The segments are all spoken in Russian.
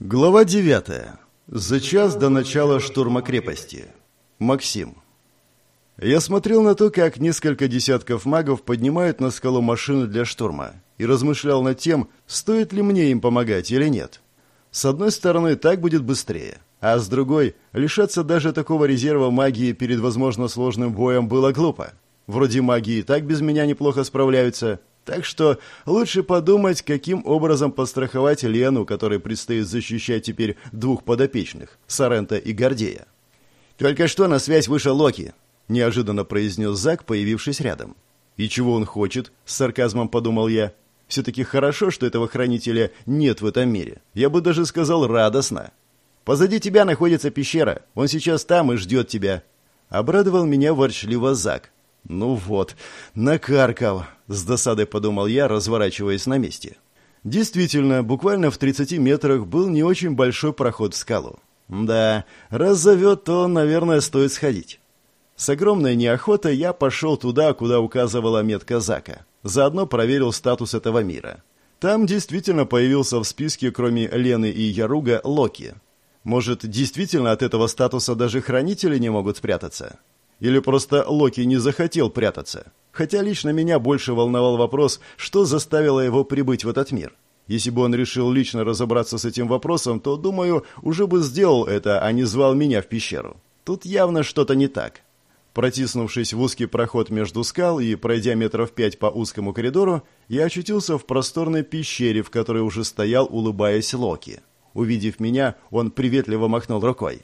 Глава 9. За час до начала штурма крепости. Максим. Я смотрел на то, как несколько десятков магов поднимают на скалу машины для штурма, и размышлял над тем, стоит ли мне им помогать или нет. С одной стороны, так будет быстрее, а с другой, лишаться даже такого резерва магии перед, возможно, сложным боем было глупо. Вроде магии так без меня неплохо справляются, так что лучше подумать, каким образом подстраховать Лену, которой предстоит защищать теперь двух подопечных, Сарента и Гордея. «Только что на связь вышел Локи», — неожиданно произнес Зак, появившись рядом. «И чего он хочет?» — с сарказмом подумал я. «Все-таки хорошо, что этого хранителя нет в этом мире. Я бы даже сказал радостно. Позади тебя находится пещера. Он сейчас там и ждет тебя». Обрадовал меня ворчливо Зак. «Ну вот, накаркал», — с досадой подумал я, разворачиваясь на месте. Действительно, буквально в 30 метрах был не очень большой проход в скалу. Да, раз зовет, то, наверное, стоит сходить. С огромной неохотой я пошел туда, куда указывала метка Зака. Заодно проверил статус этого мира. Там действительно появился в списке, кроме Лены и Яруга, Локи. Может, действительно от этого статуса даже хранители не могут спрятаться? Или просто Локи не захотел прятаться? Хотя лично меня больше волновал вопрос, что заставило его прибыть в этот мир. Если бы он решил лично разобраться с этим вопросом, то, думаю, уже бы сделал это, а не звал меня в пещеру. Тут явно что-то не так. Протиснувшись в узкий проход между скал и пройдя метров пять по узкому коридору, я очутился в просторной пещере, в которой уже стоял, улыбаясь Локи. Увидев меня, он приветливо махнул рукой.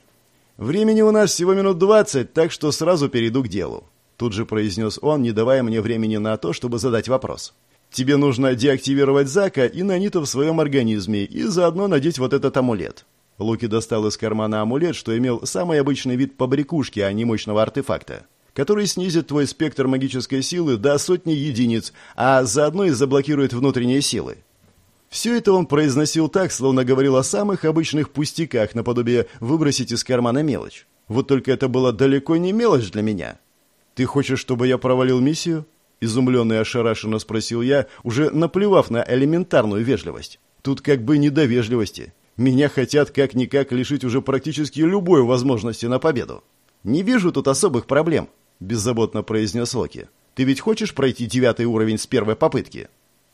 «Времени у нас всего минут двадцать, так что сразу перейду к делу», тут же произнес он, не давая мне времени на то, чтобы задать вопрос. «Тебе нужно деактивировать Зака и Нанита в своем организме, и заодно надеть вот этот амулет». Луки достал из кармана амулет, что имел самый обычный вид побрякушки, а не мощного артефакта, который снизит твой спектр магической силы до сотни единиц, а заодно и заблокирует внутренние силы. Все это он произносил так, словно говорил о самых обычных пустяках, наподобие «выбросить из кармана мелочь». Вот только это было далеко не мелочь для меня. «Ты хочешь, чтобы я провалил миссию?» Изумленно и ошарашенно спросил я, уже наплевав на элементарную вежливость. Тут как бы не до вежливости. Меня хотят как-никак лишить уже практически любой возможности на победу. «Не вижу тут особых проблем», – беззаботно произнес Локи. «Ты ведь хочешь пройти девятый уровень с первой попытки?»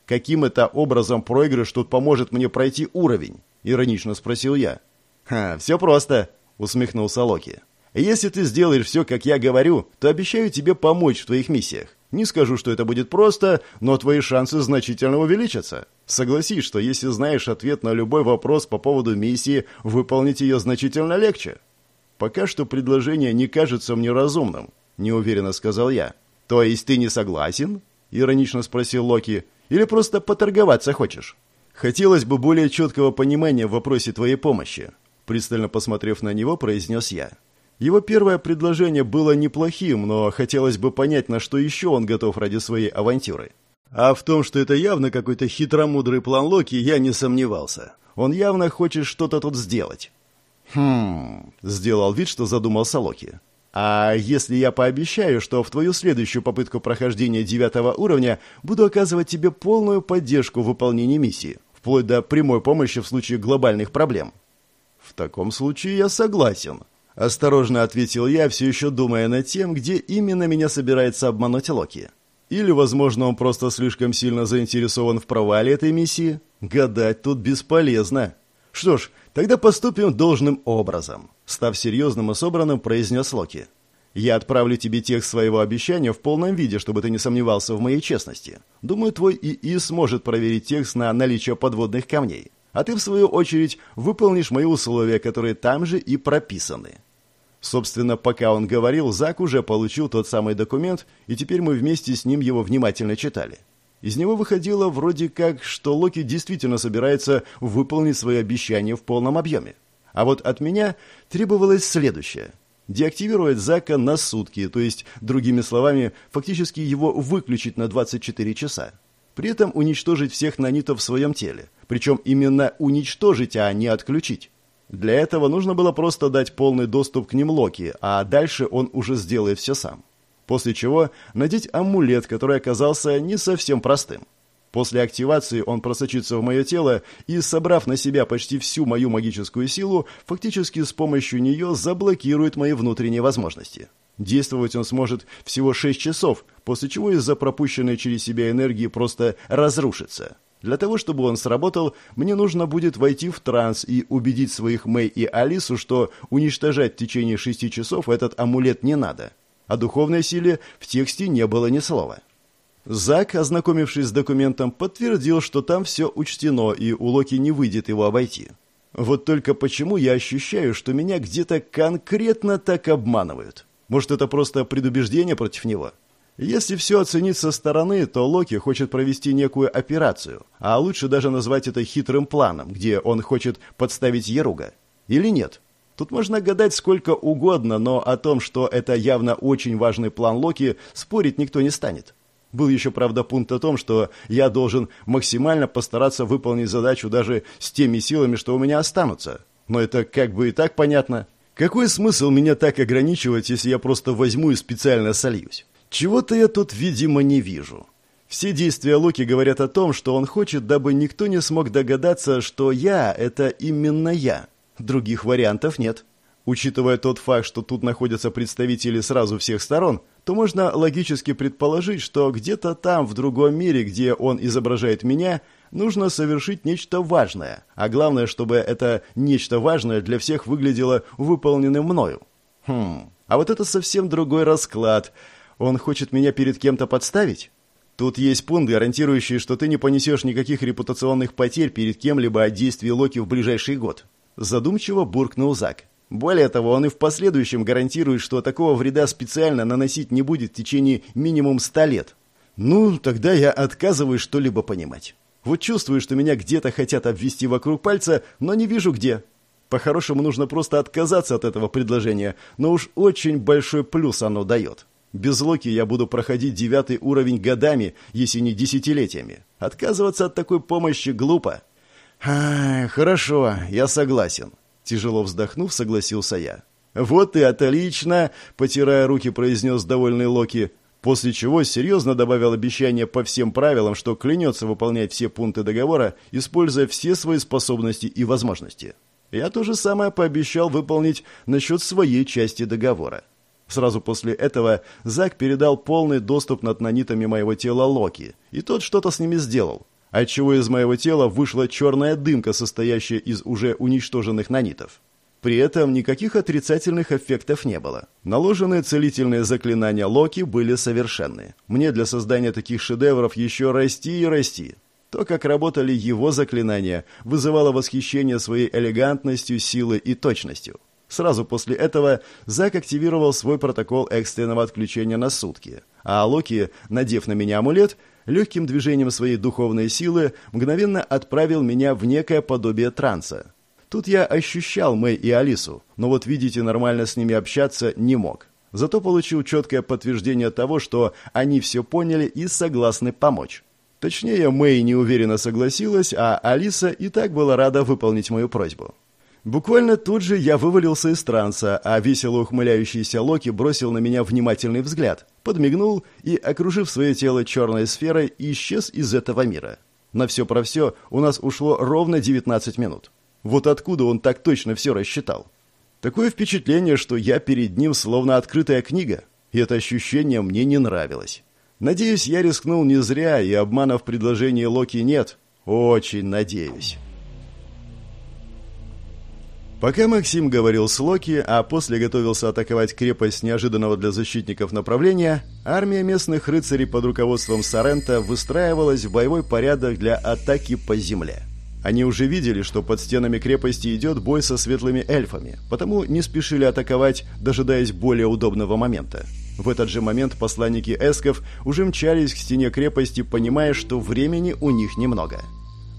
Каким это образом проигрыш тут поможет мне пройти уровень? Иронично спросил я. Ха, все просто, усмехнулся Локи. Если ты сделаешь все, как я говорю, то обещаю тебе помочь в твоих миссиях. Не скажу, что это будет просто, но твои шансы значительно увеличатся. Согласись, что если знаешь ответ на любой вопрос по поводу миссии, выполнить ее значительно легче. Пока что предложение не кажется мне разумным, неуверенно сказал я. То есть ты не согласен? Иронично спросил Локи. Или просто поторговаться хочешь? Хотелось бы более четкого понимания в вопросе твоей помощи. Пристально посмотрев на него, произнес я. Его первое предложение было неплохим, но хотелось бы понять, на что еще он готов ради своей авантюры. А в том, что это явно какой-то хитромудрый план Локи, я не сомневался. Он явно хочет что-то тут сделать. «Хм...» — сделал вид, что задумался Локи. А если я пообещаю, что в твою следующую попытку прохождения девятого уровня буду оказывать тебе полную поддержку в выполнении миссии, вплоть до прямой помощи в случае глобальных проблем? В таком случае я согласен. Осторожно ответил я, все еще думая над тем, где именно меня собирается обмануть Локи. Или, возможно, он просто слишком сильно заинтересован в провале этой миссии? Гадать тут бесполезно. Что ж, тогда поступим должным образом. Став серьезным и собранным, произнес Локи. «Я отправлю тебе текст своего обещания в полном виде, чтобы ты не сомневался в моей честности. Думаю, твой ИИ сможет проверить текст на наличие подводных камней. А ты, в свою очередь, выполнишь мои условия, которые там же и прописаны». Собственно, пока он говорил, Зак уже получил тот самый документ, и теперь мы вместе с ним его внимательно читали. Из него выходило вроде как, что Локи действительно собирается выполнить свои обещания в полном объеме. А вот от меня требовалось следующее. Деактивировать Зака на сутки, то есть, другими словами, фактически его выключить на 24 часа. При этом уничтожить всех нанитов в своем теле. Причем именно уничтожить, а не отключить. Для этого нужно было просто дать полный доступ к ним Локи, а дальше он уже сделает все сам. После чего надеть амулет, который оказался не совсем простым. После активации он просочится в мое тело и, собрав на себя почти всю мою магическую силу, фактически с помощью нее заблокирует мои внутренние возможности. Действовать он сможет всего 6 часов, после чего из-за пропущенной через себя энергии просто разрушится. Для того, чтобы он сработал, мне нужно будет войти в транс и убедить своих Мэй и Алису, что уничтожать в течение шести часов этот амулет не надо. О духовной силе в тексте не было ни слова. Зак, ознакомившись с документом, подтвердил, что там все учтено, и у Локи не выйдет его обойти. Вот только почему я ощущаю, что меня где-то конкретно так обманывают? Может, это просто предубеждение против него? Если все оценить со стороны, то Локи хочет провести некую операцию, а лучше даже назвать это хитрым планом, где он хочет подставить Еруга. Или нет? Тут можно гадать сколько угодно, но о том, что это явно очень важный план Локи, спорить никто не станет. Был еще, правда, пункт о том, что я должен максимально постараться выполнить задачу даже с теми силами, что у меня останутся. Но это как бы и так понятно. Какой смысл меня так ограничивать, если я просто возьму и специально сольюсь? Чего-то я тут, видимо, не вижу. Все действия Локи говорят о том, что он хочет, дабы никто не смог догадаться, что я – это именно я. Других вариантов нет. Учитывая тот факт, что тут находятся представители сразу всех сторон, то можно логически предположить, что где-то там, в другом мире, где он изображает меня, нужно совершить нечто важное. А главное, чтобы это нечто важное для всех выглядело выполненным мною. Хм, а вот это совсем другой расклад – он хочет меня перед кем-то подставить? Тут есть пункт, гарантирующий, что ты не понесешь никаких репутационных потерь перед кем-либо от действий Локи в ближайший год. Задумчиво буркнул Зак. Более того, он и в последующем гарантирует, что такого вреда специально наносить не будет в течение минимум ста лет. Ну, тогда я отказываюсь что-либо понимать. Вот чувствую, что меня где-то хотят обвести вокруг пальца, но не вижу где. По-хорошему нужно просто отказаться от этого предложения, но уж очень большой плюс оно дает. Без Локи я буду проходить девятый уровень годами, если не десятилетиями. Отказываться от такой помощи глупо. А, хорошо, я согласен. Тяжело вздохнув, согласился я. Вот и отлично, потирая руки, произнес довольный Локи, после чего серьезно добавил обещание по всем правилам, что клянется выполнять все пункты договора, используя все свои способности и возможности. Я то же самое пообещал выполнить насчет своей части договора. Сразу после этого Зак передал полный доступ над нанитами моего тела Локи, и тот что-то с ними сделал, отчего из моего тела вышла черная дымка, состоящая из уже уничтоженных нанитов. При этом никаких отрицательных эффектов не было. Наложенные целительные заклинания Локи были совершенны. Мне для создания таких шедевров еще расти и расти. То, как работали его заклинания, вызывало восхищение своей элегантностью, силой и точностью. Сразу после этого Зак активировал свой протокол экстренного отключения на сутки, а Локи, надев на меня амулет, легким движением своей духовной силы мгновенно отправил меня в некое подобие транса. Тут я ощущал Мэй и Алису, но вот видите, нормально с ними общаться не мог. Зато получил четкое подтверждение того, что они все поняли и согласны помочь. Точнее, Мэй неуверенно согласилась, а Алиса и так была рада выполнить мою просьбу. Буквально тут же я вывалился из транса, а весело ухмыляющийся Локи бросил на меня внимательный взгляд, подмигнул и, окружив свое тело черной сферой, исчез из этого мира. На все про все у нас ушло ровно 19 минут. Вот откуда он так точно все рассчитал? Такое впечатление, что я перед ним словно открытая книга, и это ощущение мне не нравилось. Надеюсь, я рискнул не зря, и обмана в предложении Локи нет. Очень надеюсь. Пока Максим говорил с Локи, а после готовился атаковать крепость неожиданного для защитников направления, армия местных рыцарей под руководством Сарента выстраивалась в боевой порядок для атаки по земле. Они уже видели, что под стенами крепости идет бой со светлыми эльфами, потому не спешили атаковать, дожидаясь более удобного момента. В этот же момент посланники эсков уже мчались к стене крепости, понимая, что времени у них немного –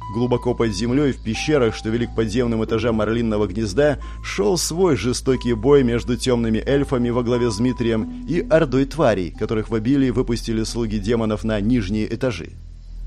Глубоко под землей, в пещерах, что вели к подземным этажам Орлинного гнезда, шел свой жестокий бой между темными эльфами во главе с Дмитрием и ордой тварей, которых в обилии выпустили слуги демонов на нижние этажи.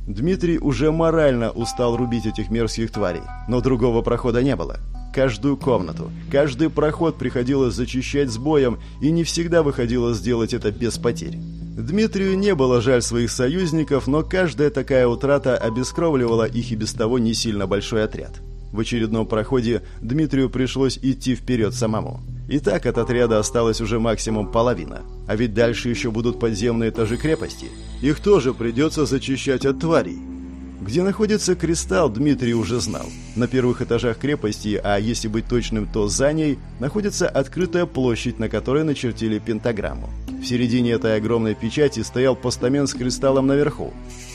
Дмитрий уже морально устал рубить этих мерзких тварей, но другого прохода не было. Каждую комнату, каждый проход приходилось зачищать с боем, и не всегда выходило сделать это без потерь. Дмитрию не было жаль своих союзников, но каждая такая утрата обескровливала их и без того не сильно большой отряд. В очередном проходе Дмитрию пришлось идти вперед самому. И так от отряда осталось уже максимум половина. А ведь дальше еще будут подземные этажи крепости. Их тоже придется зачищать от тварей. Где находится кристалл, Дмитрий уже знал. На первых этажах крепости, а если быть точным, то за ней, находится открытая площадь, на которой начертили пентаграмму. В середине этой огромной печати стоял постамент с кристаллом наверху.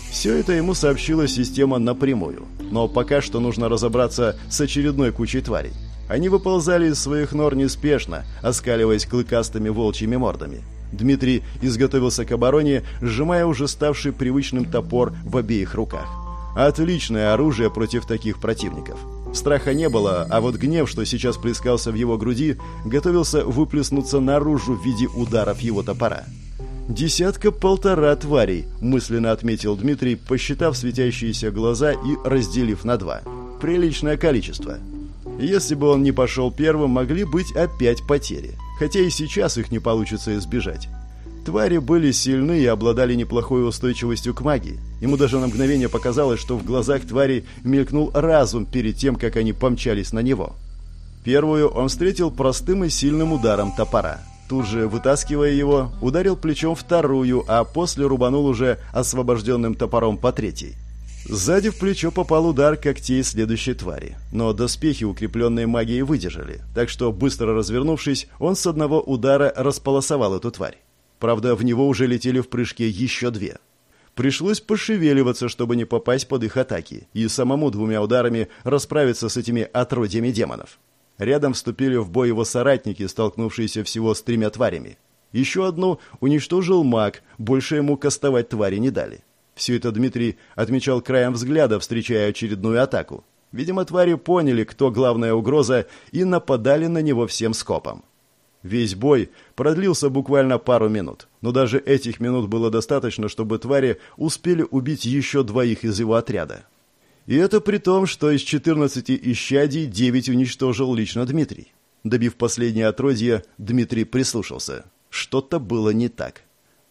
Все это ему сообщила система напрямую. Но пока что нужно разобраться с очередной кучей тварей. Они выползали из своих нор неспешно, оскаливаясь клыкастыми волчьими мордами. Дмитрий изготовился к обороне, сжимая уже ставший привычным топор в обеих руках. Отличное оружие против таких противников. Страха не было, а вот гнев, что сейчас плескался в его груди, готовился выплеснуться наружу в виде ударов его топора. «Десятка-полтора тварей», – мысленно отметил Дмитрий, посчитав светящиеся глаза и разделив на два. «Приличное количество». Если бы он не пошел первым, могли быть опять потери. Хотя и сейчас их не получится избежать. Твари были сильны и обладали неплохой устойчивостью к магии. Ему даже на мгновение показалось, что в глазах твари мелькнул разум перед тем, как они помчались на него. Первую он встретил простым и сильным ударом топора. Тут же, вытаскивая его, ударил плечом вторую, а после рубанул уже освобожденным топором по третьей. Сзади в плечо попал удар когтей следующей твари. Но доспехи, укрепленные магией, выдержали. Так что, быстро развернувшись, он с одного удара располосовал эту тварь. Правда, в него уже летели в прыжке еще две. Пришлось пошевеливаться, чтобы не попасть под их атаки, и самому двумя ударами расправиться с этими отродьями демонов. Рядом вступили в бой его соратники, столкнувшиеся всего с тремя тварями. Еще одну уничтожил маг, больше ему кастовать твари не дали. Все это Дмитрий отмечал краем взгляда, встречая очередную атаку. Видимо, твари поняли, кто главная угроза, и нападали на него всем скопом. Весь бой продлился буквально пару минут, но даже этих минут было достаточно, чтобы твари успели убить еще двоих из его отряда. И это при том, что из 14 исчадий 9 уничтожил лично Дмитрий. Добив последнее отродье, Дмитрий прислушался. Что-то было не так.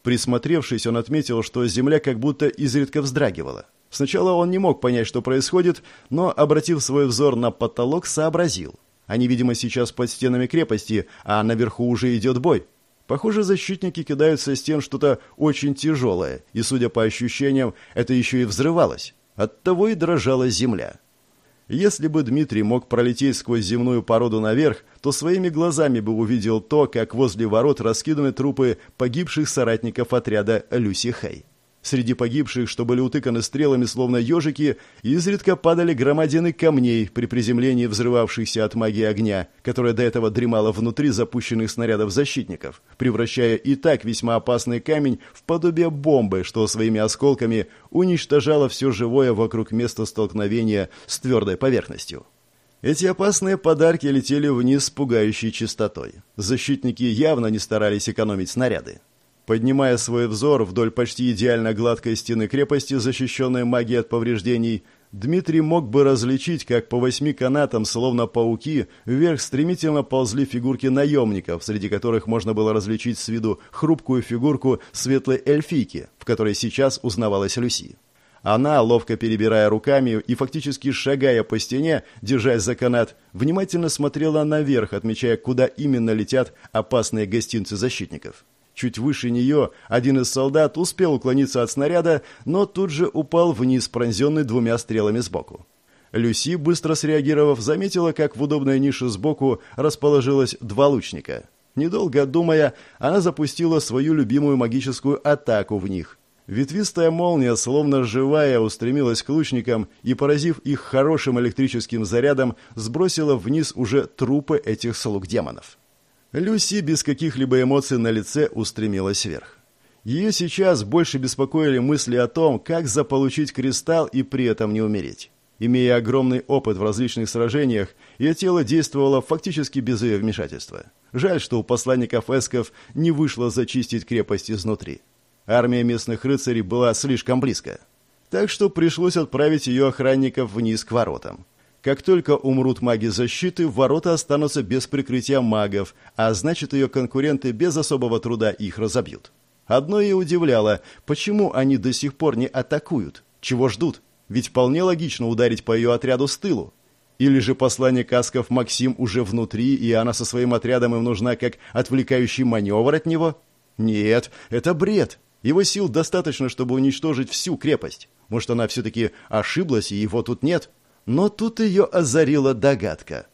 Присмотревшись, он отметил, что земля как будто изредка вздрагивала. Сначала он не мог понять, что происходит, но, обратив свой взор на потолок, сообразил. Они, видимо, сейчас под стенами крепости, а наверху уже идет бой. Похоже, защитники кидают со стен что-то очень тяжелое, и, судя по ощущениям, это еще и взрывалось. Оттого и дрожала земля. Если бы Дмитрий мог пролететь сквозь земную породу наверх, то своими глазами бы увидел то, как возле ворот раскиданы трупы погибших соратников отряда Люси Хэй. Среди погибших, что были утыканы стрелами, словно ежики, изредка падали громадины камней при приземлении взрывавшихся от магии огня, которая до этого дремала внутри запущенных снарядов защитников, превращая и так весьма опасный камень в подобие бомбы, что своими осколками уничтожало все живое вокруг места столкновения с твердой поверхностью. Эти опасные подарки летели вниз с пугающей частотой. Защитники явно не старались экономить снаряды. Поднимая свой взор вдоль почти идеально гладкой стены крепости, защищенной магией от повреждений, Дмитрий мог бы различить, как по восьми канатам, словно пауки, вверх стремительно ползли фигурки наемников, среди которых можно было различить с виду хрупкую фигурку светлой эльфийки, в которой сейчас узнавалась Люси. Она, ловко перебирая руками и фактически шагая по стене, держась за канат, внимательно смотрела наверх, отмечая, куда именно летят опасные гостинцы защитников. Чуть выше нее один из солдат успел уклониться от снаряда, но тут же упал вниз, пронзенный двумя стрелами сбоку. Люси, быстро среагировав, заметила, как в удобной нише сбоку расположилось два лучника. Недолго думая, она запустила свою любимую магическую атаку в них. Ветвистая молния, словно живая, устремилась к лучникам и, поразив их хорошим электрическим зарядом, сбросила вниз уже трупы этих слуг демонов. Люси без каких-либо эмоций на лице устремилась вверх. Ее сейчас больше беспокоили мысли о том, как заполучить кристалл и при этом не умереть. Имея огромный опыт в различных сражениях, ее тело действовало фактически без ее вмешательства. Жаль, что у посланников эсков не вышло зачистить крепость изнутри. Армия местных рыцарей была слишком близко. Так что пришлось отправить ее охранников вниз к воротам. Как только умрут маги защиты, ворота останутся без прикрытия магов, а значит ее конкуренты без особого труда их разобьют. Одно и удивляло, почему они до сих пор не атакуют, чего ждут, ведь вполне логично ударить по ее отряду с тылу. Или же посланник Асков Максим уже внутри, и она со своим отрядом им нужна как отвлекающий маневр от него? Нет, это бред. Его сил достаточно, чтобы уничтожить всю крепость. Может, она все-таки ошиблась, и его тут нет? Но тут ее озарила догадка.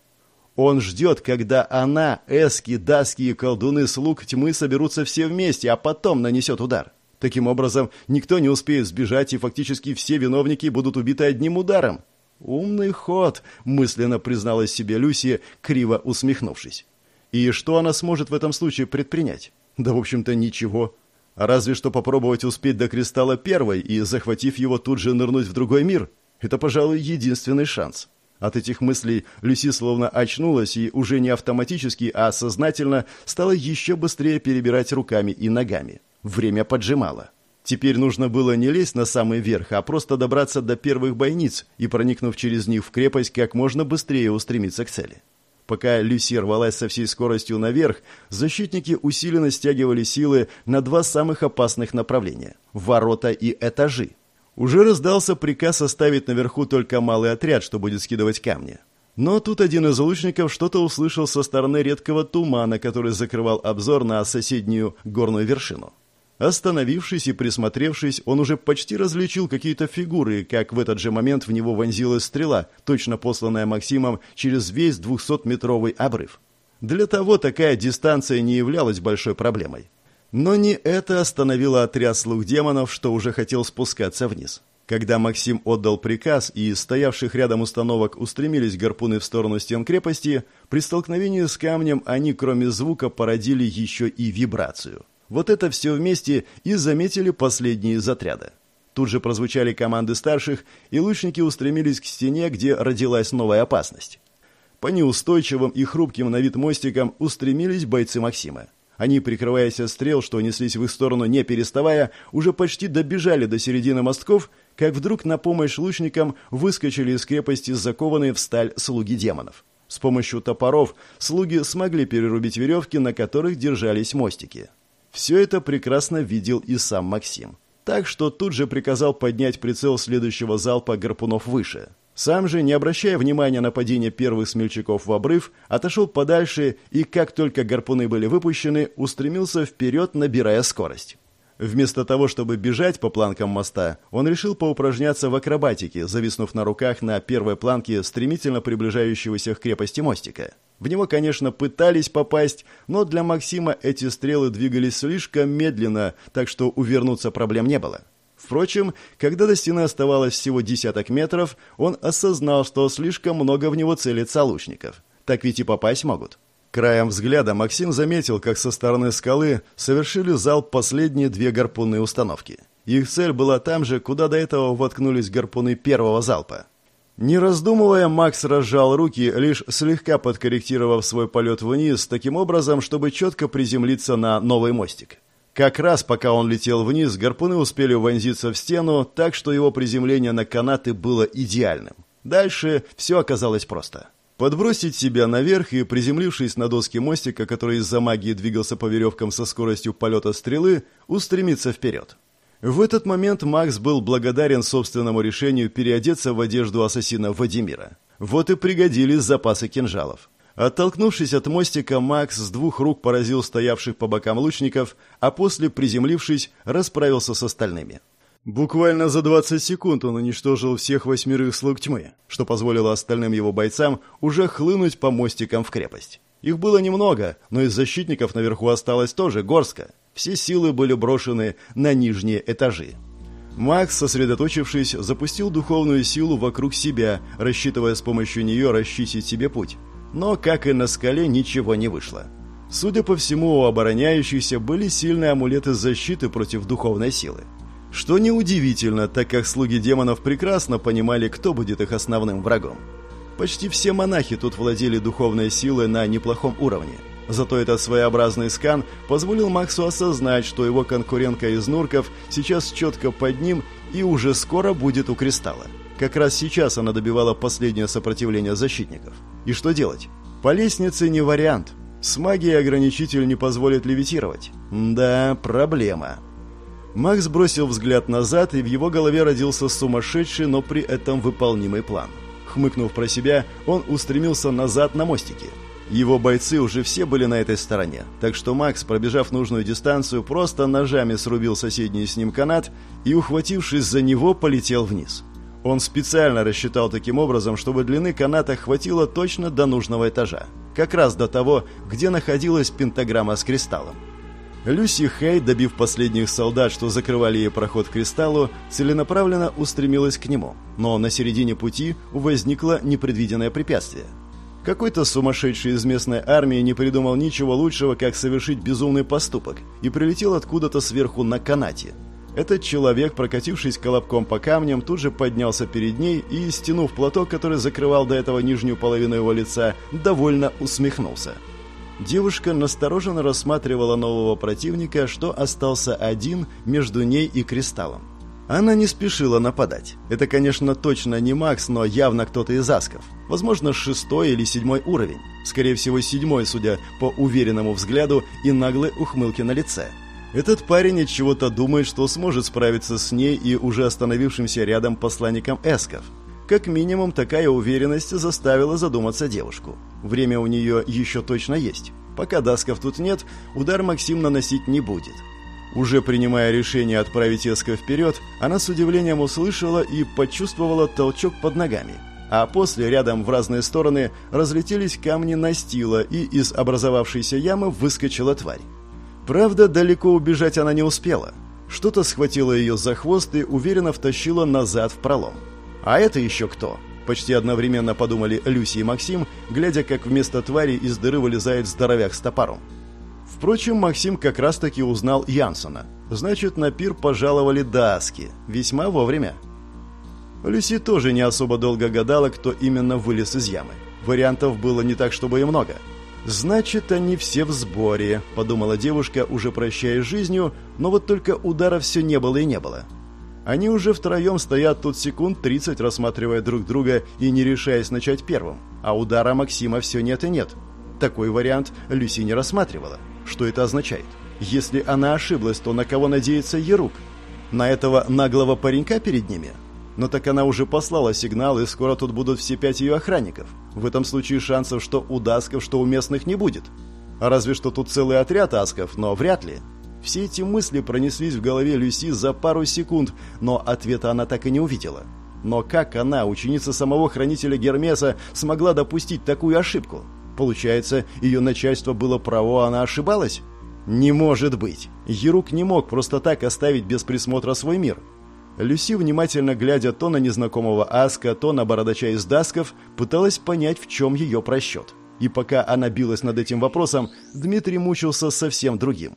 Он ждет, когда она, эски, даски и колдуны слуг тьмы соберутся все вместе, а потом нанесет удар. Таким образом, никто не успеет сбежать, и фактически все виновники будут убиты одним ударом. «Умный ход», — мысленно призналась себе Люси, криво усмехнувшись. «И что она сможет в этом случае предпринять?» «Да, в общем-то, ничего. Разве что попробовать успеть до кристалла первой и, захватив его, тут же нырнуть в другой мир. Это, пожалуй, единственный шанс». От этих мыслей Люси словно очнулась и уже не автоматически, а сознательно стала еще быстрее перебирать руками и ногами. Время поджимало. Теперь нужно было не лезть на самый верх, а просто добраться до первых бойниц и, проникнув через них в крепость, как можно быстрее устремиться к цели. Пока Люси рвалась со всей скоростью наверх, защитники усиленно стягивали силы на два самых опасных направления – ворота и этажи. Уже раздался приказ оставить наверху только малый отряд, что будет скидывать камни. Но тут один из лучников что-то услышал со стороны редкого тумана, который закрывал обзор на соседнюю горную вершину. Остановившись и присмотревшись, он уже почти различил какие-то фигуры, как в этот же момент в него вонзилась стрела, точно посланная Максимом через весь двухсотметровый обрыв. Для того такая дистанция не являлась большой проблемой. Но не это остановило отряд слуг демонов, что уже хотел спускаться вниз. Когда Максим отдал приказ, и из стоявших рядом установок устремились гарпуны в сторону стен крепости, при столкновении с камнем они, кроме звука, породили еще и вибрацию. Вот это все вместе и заметили последние из отряда. Тут же прозвучали команды старших, и лучники устремились к стене, где родилась новая опасность. По неустойчивым и хрупким на вид мостикам устремились бойцы Максима. Они, прикрываясь от стрел, что неслись в их сторону не переставая, уже почти добежали до середины мостков, как вдруг на помощь лучникам выскочили из крепости закованные в сталь слуги демонов. С помощью топоров слуги смогли перерубить веревки, на которых держались мостики. Все это прекрасно видел и сам Максим. Так что тут же приказал поднять прицел следующего залпа гарпунов выше – сам же, не обращая внимания на падение первых смельчаков в обрыв, отошел подальше и, как только гарпуны были выпущены, устремился вперед, набирая скорость. Вместо того, чтобы бежать по планкам моста, он решил поупражняться в акробатике, зависнув на руках на первой планке стремительно приближающегося к крепости мостика. В него, конечно, пытались попасть, но для Максима эти стрелы двигались слишком медленно, так что увернуться проблем не было. Впрочем, когда до стены оставалось всего десяток метров, он осознал, что слишком много в него целится лучников. Так ведь и попасть могут. Краем взгляда Максим заметил, как со стороны скалы совершили залп последние две гарпунные установки. Их цель была там же, куда до этого воткнулись гарпуны первого залпа. Не раздумывая, Макс разжал руки, лишь слегка подкорректировав свой полет вниз, таким образом, чтобы четко приземлиться на новый мостик. Как раз пока он летел вниз, гарпуны успели вонзиться в стену, так что его приземление на канаты было идеальным. Дальше все оказалось просто. Подбросить себя наверх и, приземлившись на доски мостика, который из-за магии двигался по веревкам со скоростью полета стрелы, устремиться вперед. В этот момент Макс был благодарен собственному решению переодеться в одежду ассасина Вадимира. Вот и пригодились запасы кинжалов. Оттолкнувшись от мостика, Макс с двух рук поразил стоявших по бокам лучников, а после, приземлившись, расправился с остальными. Буквально за 20 секунд он уничтожил всех восьмерых слуг тьмы, что позволило остальным его бойцам уже хлынуть по мостикам в крепость. Их было немного, но из защитников наверху осталось тоже горстка. Все силы были брошены на нижние этажи. Макс, сосредоточившись, запустил духовную силу вокруг себя, рассчитывая с помощью нее расчистить себе путь. Но, как и на скале, ничего не вышло. Судя по всему, у обороняющихся были сильные амулеты защиты против духовной силы. Что неудивительно, так как слуги демонов прекрасно понимали, кто будет их основным врагом. Почти все монахи тут владели духовной силой на неплохом уровне. Зато этот своеобразный скан позволил Максу осознать, что его конкурентка из Нурков сейчас четко под ним и уже скоро будет у Кристалла. Как раз сейчас она добивала последнее сопротивление защитников. И что делать? По лестнице не вариант. С магией ограничитель не позволит левитировать. Да, проблема. Макс бросил взгляд назад, и в его голове родился сумасшедший, но при этом выполнимый план. Хмыкнув про себя, он устремился назад на мостике. Его бойцы уже все были на этой стороне, так что Макс, пробежав нужную дистанцию, просто ножами срубил соседний с ним канат и, ухватившись за него, полетел вниз. Он специально рассчитал таким образом, чтобы длины каната хватило точно до нужного этажа, как раз до того, где находилась пентаграмма с кристаллом. Люси Хей, добив последних солдат, что закрывали ей проход к кристаллу, целенаправленно устремилась к нему, но на середине пути возникло непредвиденное препятствие – какой-то сумасшедший из местной армии не придумал ничего лучшего, как совершить безумный поступок, и прилетел откуда-то сверху на канате. Этот человек, прокатившись колобком по камням, тут же поднялся перед ней и, стянув платок, который закрывал до этого нижнюю половину его лица, довольно усмехнулся. Девушка настороженно рассматривала нового противника, что остался один между ней и кристаллом. Она не спешила нападать. Это, конечно, точно не Макс, но явно кто-то из асков. Возможно, шестой или седьмой уровень. Скорее всего, седьмой, судя по уверенному взгляду и наглой ухмылке на лице. Этот парень от чего-то думает, что сможет справиться с ней и уже остановившимся рядом посланником эсков. Как минимум, такая уверенность заставила задуматься девушку. Время у нее еще точно есть. Пока Дасков тут нет, удар Максим наносить не будет. Уже принимая решение отправить Эска вперед, она с удивлением услышала и почувствовала толчок под ногами. А после рядом в разные стороны разлетелись камни настила, и из образовавшейся ямы выскочила тварь. Правда, далеко убежать она не успела. Что-то схватило ее за хвост и уверенно втащило назад в пролом. «А это еще кто?» Почти одновременно подумали Люси и Максим, глядя, как вместо твари из дыры вылезает здоровяк с топором. Впрочем, Максим как раз-таки узнал Янсона. Значит, на пир пожаловали даски. Весьма вовремя. Люси тоже не особо долго гадала, кто именно вылез из ямы. Вариантов было не так, чтобы и много. «Значит, они все в сборе», — подумала девушка, уже прощаясь жизнью, но вот только удара все не было и не было. Они уже втроем стоят тут секунд 30, рассматривая друг друга и не решаясь начать первым. А удара Максима все нет и нет. Такой вариант Люси не рассматривала. Что это означает? Если она ошиблась, то на кого надеется Ерук? На этого наглого паренька перед ними? Но так она уже послала сигнал, и скоро тут будут все пять ее охранников. В этом случае шансов, что у Дасков, что у местных не будет. А разве что тут целый отряд Асков, но вряд ли. Все эти мысли пронеслись в голове Люси за пару секунд, но ответа она так и не увидела. Но как она, ученица самого хранителя Гермеса, смогла допустить такую ошибку? Получается, ее начальство было право, а она ошибалась? Не может быть. Ерук не мог просто так оставить без присмотра свой мир. Люси, внимательно глядя то на незнакомого Аска, то на бородача из Дасков, пыталась понять, в чем ее просчет. И пока она билась над этим вопросом, Дмитрий мучился совсем другим.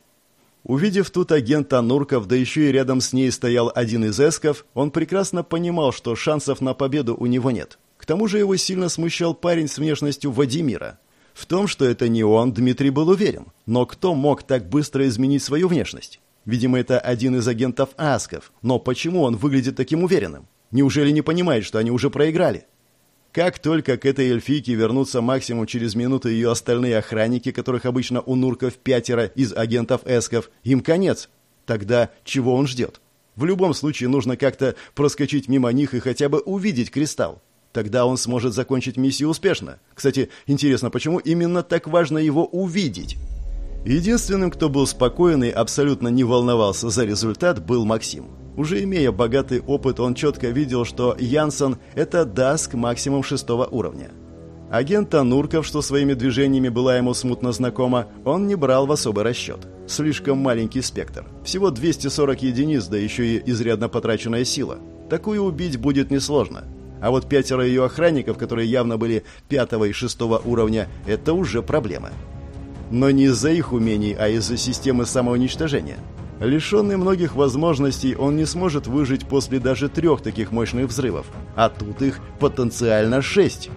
Увидев тут агента Нурков, да еще и рядом с ней стоял один из эсков, он прекрасно понимал, что шансов на победу у него нет. К тому же его сильно смущал парень с внешностью Вадимира. В том, что это не он, Дмитрий был уверен. Но кто мог так быстро изменить свою внешность? Видимо, это один из агентов Асков. Но почему он выглядит таким уверенным? Неужели не понимает, что они уже проиграли? Как только к этой эльфийке вернутся максимум через минуту ее остальные охранники, которых обычно у Нурков пятеро из агентов Эсков, им конец. Тогда чего он ждет? В любом случае нужно как-то проскочить мимо них и хотя бы увидеть кристалл. Тогда он сможет закончить миссию успешно. Кстати, интересно, почему именно так важно его увидеть? Единственным, кто был спокоен и абсолютно не волновался за результат, был Максим. Уже имея богатый опыт, он четко видел, что Янсен – это Даск максимум шестого уровня. Агента Нурков, что своими движениями была ему смутно знакома, он не брал в особый расчет. Слишком маленький спектр. Всего 240 единиц, да еще и изрядно потраченная сила. Такую убить будет несложно. А вот пятеро ее охранников, которые явно были пятого и шестого уровня, это уже проблема. Но не из-за их умений, а из-за системы самоуничтожения. Лишенный многих возможностей, он не сможет выжить после даже трех таких мощных взрывов. А тут их потенциально шесть.